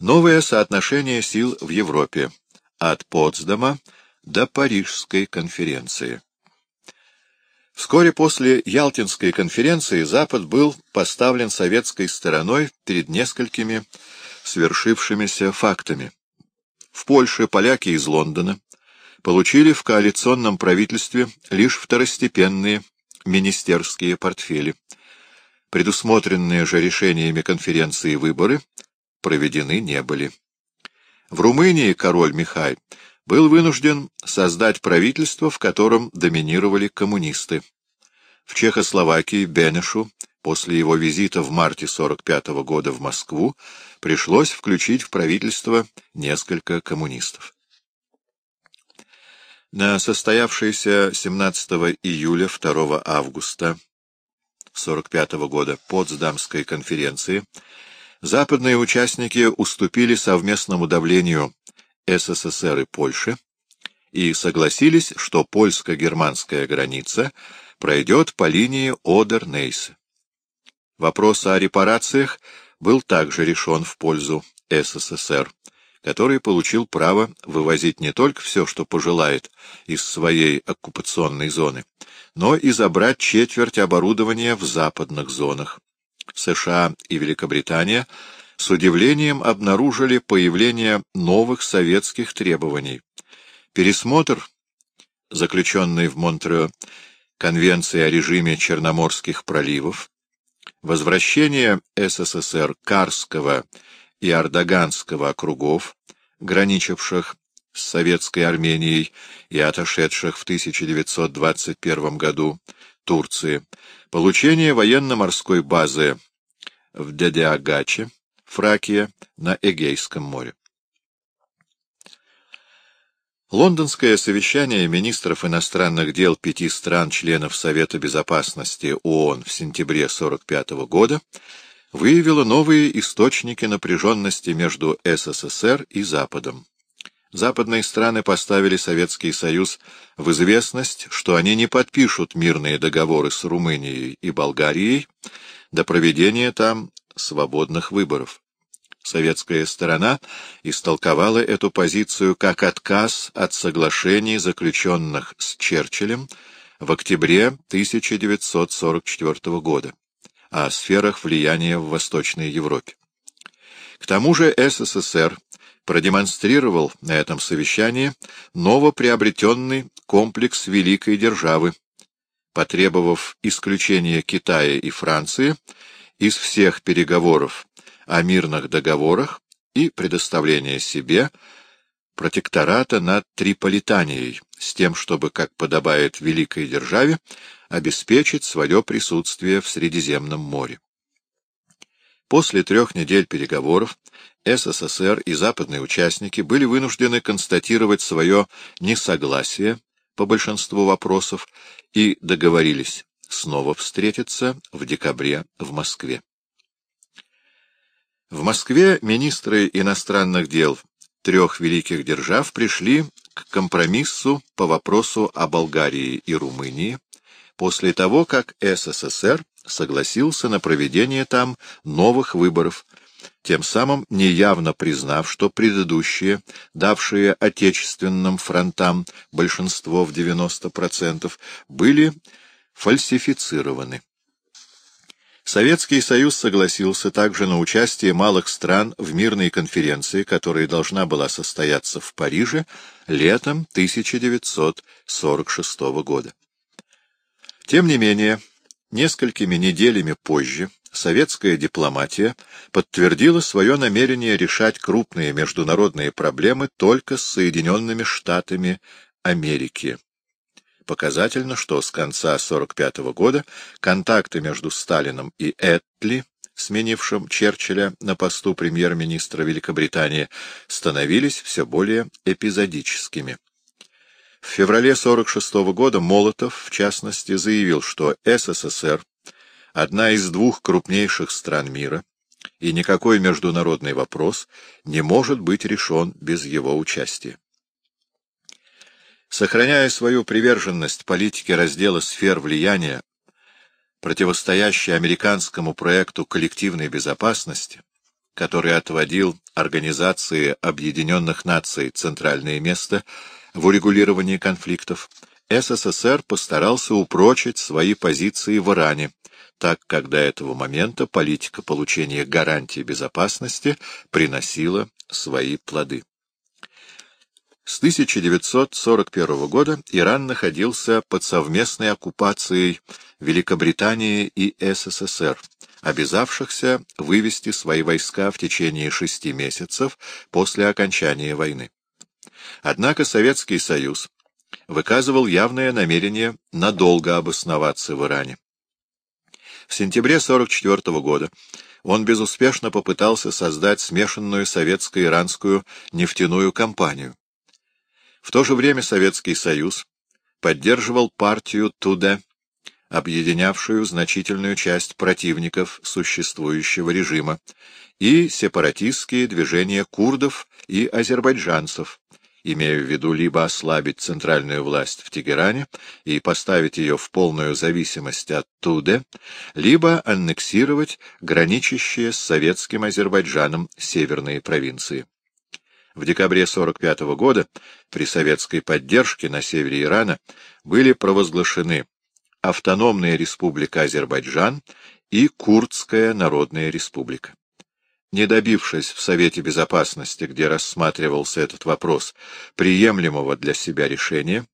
Новое соотношение сил в Европе от Потсдама до Парижской конференции. Вскоре после Ялтинской конференции Запад был поставлен советской стороной перед несколькими свершившимися фактами. В Польше поляки из Лондона получили в коалиционном правительстве лишь второстепенные министерские портфели. Предусмотренные же решениями конференции выборы проведены не были. В Румынии король Михай был вынужден создать правительство, в котором доминировали коммунисты. В Чехословакии Бенешу после его визита в марте 45 -го года в Москву пришлось включить в правительство несколько коммунистов. На состоявшейся 17 июля 2 августа 45 -го года Потсдамской конференции западные участники уступили совместному давлению СССР и Польши и согласились, что польско-германская граница пройдет по линии Одер-Нейсе. Вопрос о репарациях был также решен в пользу СССР, который получил право вывозить не только все, что пожелает, из своей оккупационной зоны, но и забрать четверть оборудования в западных зонах. США и Великобритания с удивлением обнаружили появление новых советских требований. Пересмотр, заключенный в Монтрео Конвенции о режиме Черноморских проливов, возвращение СССР Карского и Ардаганского округов, граничивших с Советской Арменией и отошедших в 1921 году Турции, получение военно-морской базы в Дедиагаче, Фракия на Эгейском море. Лондонское совещание министров иностранных дел пяти стран-членов Совета Безопасности ООН в сентябре 1945 года выявило новые источники напряженности между СССР и Западом. Западные страны поставили Советский Союз в известность, что они не подпишут мирные договоры с Румынией и Болгарией до проведения там свободных выборов. Советская сторона истолковала эту позицию как отказ от соглашений, заключенных с Черчиллем в октябре 1944 года о сферах влияния в Восточной Европе. К тому же СССР продемонстрировал на этом совещании новоприобретенный комплекс великой державы, потребовав исключения Китая и Франции из всех переговоров о мирных договорах и предоставления себе протектората над Триполитанией, с тем, чтобы, как подобает великой державе, обеспечить свое присутствие в Средиземном море. После трех недель переговоров СССР и западные участники были вынуждены констатировать свое несогласие по большинству вопросов и договорились снова встретиться в декабре в Москве. В Москве министры иностранных дел трех великих держав пришли к компромиссу по вопросу о Болгарии и Румынии после того, как СССР согласился на проведение там новых выборов, тем самым неявно признав, что предыдущие, давшие отечественным фронтам большинство в 90%, были фальсифицированы. Советский Союз согласился также на участие малых стран в мирной конференции, которая должна была состояться в Париже летом 1946 года. Тем не менее, несколькими неделями позже советская дипломатия подтвердила свое намерение решать крупные международные проблемы только с Соединенными Штатами Америки. Показательно, что с конца 1945 года контакты между Сталином и Этли, сменившим Черчилля на посту премьер-министра Великобритании, становились все более эпизодическими. В феврале 1946 года Молотов, в частности, заявил, что СССР — одна из двух крупнейших стран мира, и никакой международный вопрос не может быть решен без его участия. Сохраняя свою приверженность политике раздела сфер влияния, противостоящей американскому проекту коллективной безопасности, который отводил Организации Объединенных Наций центральное место в урегулировании конфликтов, СССР постарался упрочить свои позиции в Иране, так как до этого момента политика получения гарантий безопасности приносила свои плоды. С 1941 года Иран находился под совместной оккупацией Великобритании и СССР, обязавшихся вывести свои войска в течение шести месяцев после окончания войны. Однако Советский Союз выказывал явное намерение надолго обосноваться в Иране. В сентябре 1944 года он безуспешно попытался создать смешанную советско-иранскую нефтяную компанию. В то же время Советский Союз поддерживал партию Туде, объединявшую значительную часть противников существующего режима, и сепаратистские движения курдов и азербайджанцев, имея в виду либо ослабить центральную власть в Тегеране и поставить ее в полную зависимость от Туде, либо аннексировать граничащие с советским Азербайджаном северные провинции. В декабре 1945 года при советской поддержке на севере Ирана были провозглашены Автономная республика Азербайджан и Курдская народная республика не добившись в Совете Безопасности, где рассматривался этот вопрос, приемлемого для себя решения,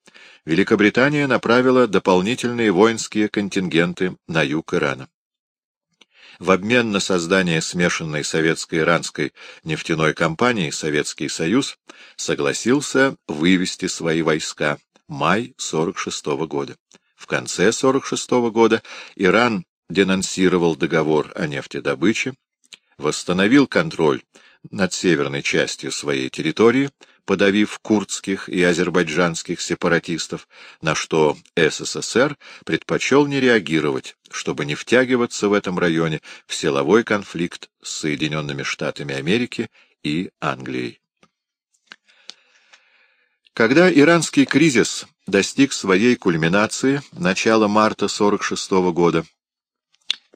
Великобритания направила дополнительные воинские контингенты на юг Ирана. В обмен на создание смешанной советско-иранской нефтяной компании Советский Союз согласился вывести свои войска май 46 -го года. В конце 46 -го года Иран денонсировал договор о нефтедобыче, восстановил контроль над северной частью своей территории, подавив курдских и азербайджанских сепаратистов, на что СССР предпочел не реагировать, чтобы не втягиваться в этом районе в силовой конфликт с Соединенными Штатами Америки и Англией. Когда иранский кризис достиг своей кульминации начала марта 1946 года,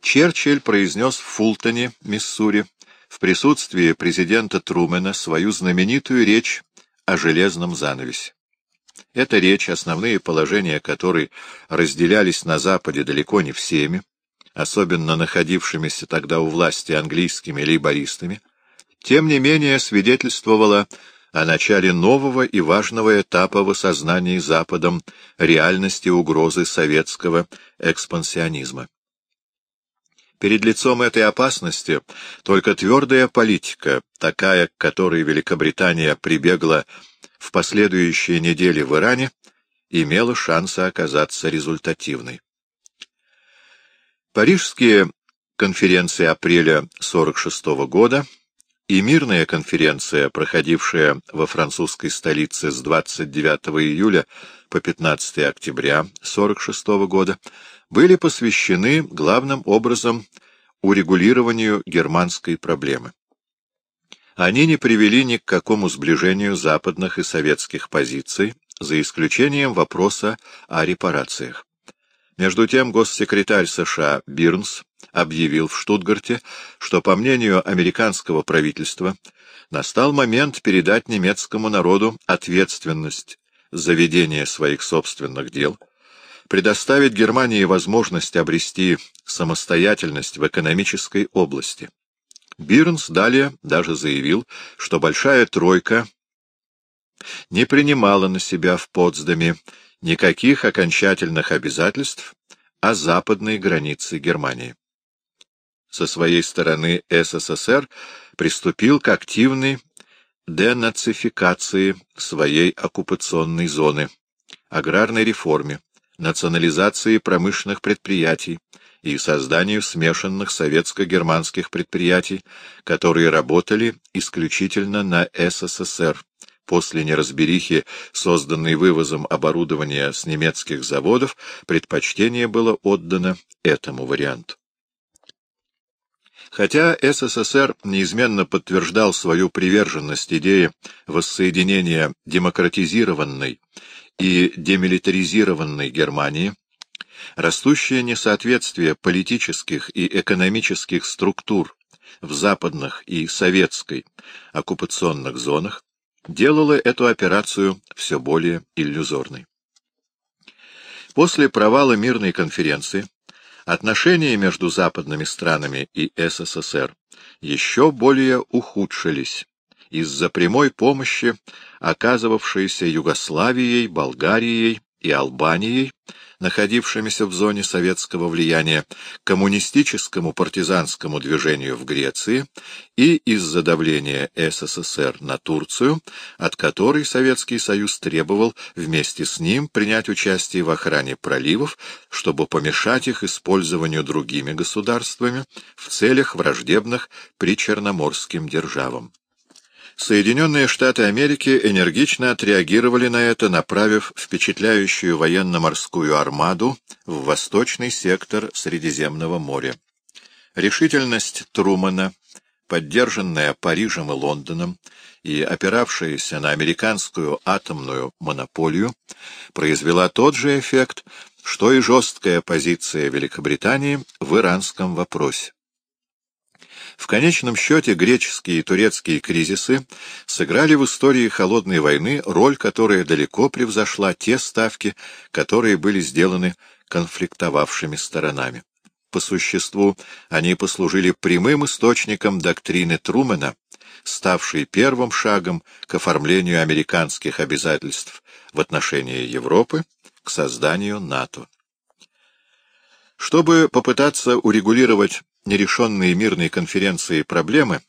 Черчилль произнес в Фултоне, Миссури, в присутствии президента Трумэна свою знаменитую речь о железном занавесе. Эта речь, основные положения которой разделялись на Западе далеко не всеми, особенно находившимися тогда у власти английскими лейбористами, тем не менее свидетельствовала о начале нового и важного этапа в осознании Западом реальности угрозы советского экспансионизма. Перед лицом этой опасности только твердая политика, такая, к которой Великобритания прибегла в последующие недели в Иране, имела шансы оказаться результативной. Парижские конференции апреля 1946 года и мирная конференция, проходившая во французской столице с 29 июля по 15 октября 1946 года, были посвящены главным образом урегулированию германской проблемы. Они не привели ни к какому сближению западных и советских позиций, за исключением вопроса о репарациях. Между тем госсекретарь США Бирнс объявил в Штутгарте, что, по мнению американского правительства, настал момент передать немецкому народу ответственность за ведение своих собственных дел, предоставить Германии возможность обрести самостоятельность в экономической области. Бирнс далее даже заявил, что Большая Тройка не принимала на себя в Потсдаме никаких окончательных обязательств о западной границе Германии. Со своей стороны СССР приступил к активной денацификации своей оккупационной зоны, аграрной реформе, национализации промышленных предприятий и созданию смешанных советско-германских предприятий, которые работали исключительно на СССР, после неразберихи, созданной вывозом оборудования с немецких заводов, предпочтение было отдано этому варианту. Хотя СССР неизменно подтверждал свою приверженность идее воссоединения демократизированной и демилитаризированной Германии, растущее несоответствие политических и экономических структур в западных и советской оккупационных зонах делало эту операцию все более иллюзорной. После провала мирной конференции отношения между западными странами и СССР еще более ухудшились из-за прямой помощи, оказывавшейся Югославией, Болгарией и Албанией, находившимися в зоне советского влияния, коммунистическому партизанскому движению в Греции и из-за давления СССР на Турцию, от которой Советский Союз требовал вместе с ним принять участие в охране проливов, чтобы помешать их использованию другими государствами в целях враждебных причерноморским державам. Соединенные Штаты Америки энергично отреагировали на это, направив впечатляющую военно-морскую армаду в восточный сектор Средиземного моря. Решительность Трумана, поддержанная Парижем и Лондоном и опиравшаяся на американскую атомную монополию, произвела тот же эффект, что и жесткая позиция Великобритании в иранском вопросе. В конечном счете греческие и турецкие кризисы сыграли в истории Холодной войны роль, которая далеко превзошла те ставки, которые были сделаны конфликтовавшими сторонами. По существу они послужили прямым источником доктрины Трумэна, ставшей первым шагом к оформлению американских обязательств в отношении Европы к созданию НАТО. Чтобы попытаться урегулировать нерешенные мирной конференции проблемы,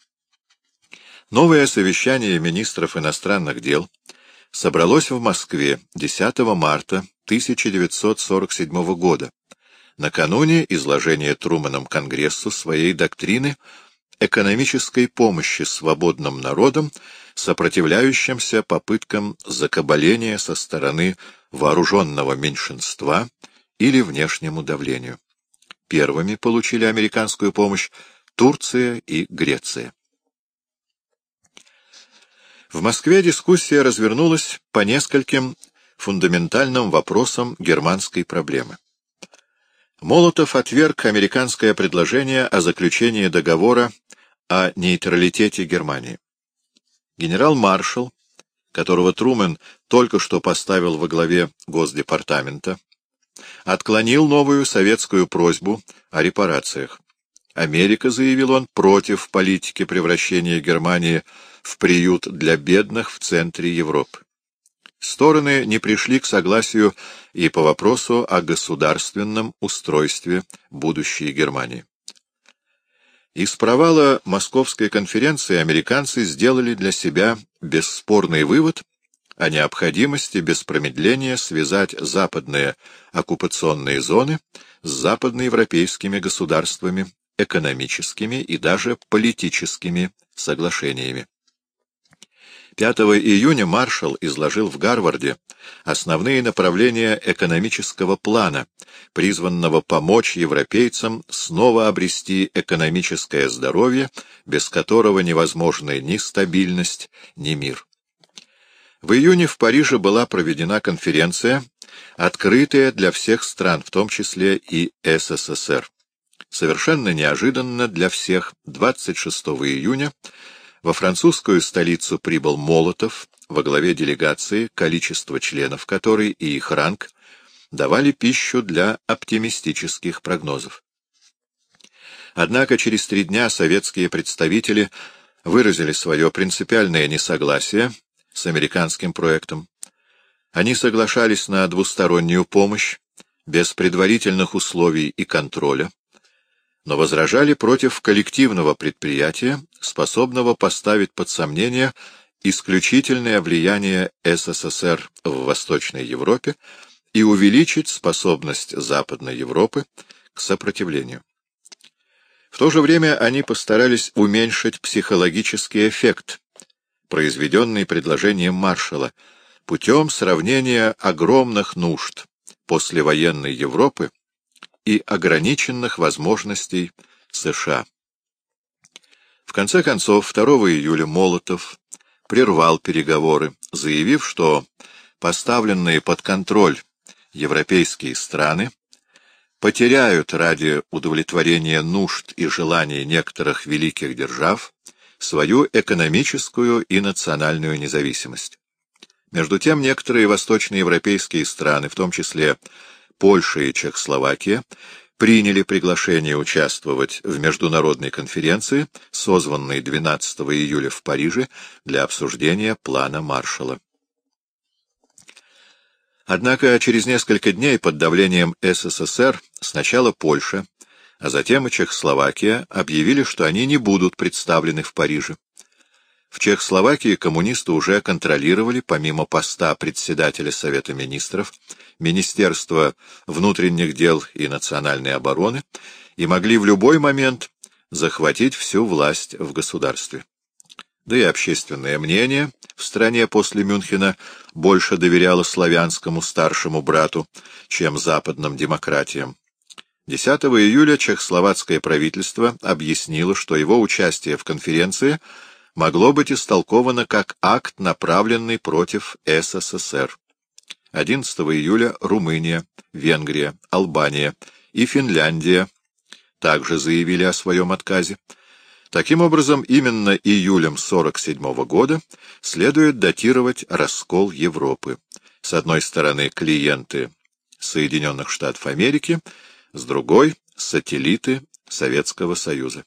новое совещание министров иностранных дел собралось в Москве 10 марта 1947 года, накануне изложения Труманом Конгрессу своей доктрины экономической помощи свободным народам, сопротивляющимся попыткам закабаления со стороны вооруженного меньшинства или внешнему давлению. Первыми получили американскую помощь Турция и Греция. В Москве дискуссия развернулась по нескольким фундаментальным вопросам германской проблемы. Молотов отверг американское предложение о заключении договора о нейтралитете Германии. Генерал-маршал, которого Трумен только что поставил во главе Госдепартамента, отклонил новую советскую просьбу о репарациях. Америка, заявил он, против политики превращения Германии в приют для бедных в центре Европы. Стороны не пришли к согласию и по вопросу о государственном устройстве будущей Германии. Из провала Московской конференции американцы сделали для себя бесспорный вывод – о необходимости без промедления связать западные оккупационные зоны с западноевропейскими государствами, экономическими и даже политическими соглашениями. 5 июня маршал изложил в Гарварде основные направления экономического плана, призванного помочь европейцам снова обрести экономическое здоровье, без которого невозможны ни стабильность, ни мир. В июне в Париже была проведена конференция, открытая для всех стран, в том числе и СССР. Совершенно неожиданно для всех 26 июня во французскую столицу прибыл Молотов во главе делегации, количество членов которой и их ранг давали пищу для оптимистических прогнозов. Однако через три дня советские представители выразили свое принципиальное несогласие с американским проектом. Они соглашались на двустороннюю помощь, без предварительных условий и контроля, но возражали против коллективного предприятия, способного поставить под сомнение исключительное влияние СССР в Восточной Европе и увеличить способность Западной Европы к сопротивлению. В то же время они постарались уменьшить психологический эффект произведенный предложением маршала, путем сравнения огромных нужд послевоенной Европы и ограниченных возможностей США. В конце концов, 2 июля Молотов прервал переговоры, заявив, что поставленные под контроль европейские страны потеряют ради удовлетворения нужд и желаний некоторых великих держав свою экономическую и национальную независимость. Между тем, некоторые восточноевропейские страны, в том числе Польша и Чехословакия, приняли приглашение участвовать в международной конференции, созванной 12 июля в Париже для обсуждения плана Маршалла. Однако через несколько дней под давлением СССР сначала Польша, а затем и Чехословакия объявили, что они не будут представлены в Париже. В Чехословакии коммунисты уже контролировали, помимо поста председателя Совета министров, Министерство внутренних дел и национальной обороны и могли в любой момент захватить всю власть в государстве. Да и общественное мнение в стране после Мюнхена больше доверяло славянскому старшему брату, чем западным демократиям. 10 июля чехословацкое правительство объяснило, что его участие в конференции могло быть истолковано как акт, направленный против СССР. 11 июля Румыния, Венгрия, Албания и Финляндия также заявили о своем отказе. Таким образом, именно июлем 1947 года следует датировать раскол Европы. С одной стороны, клиенты Соединенных Штатов Америки, с другой — сателлиты Советского Союза.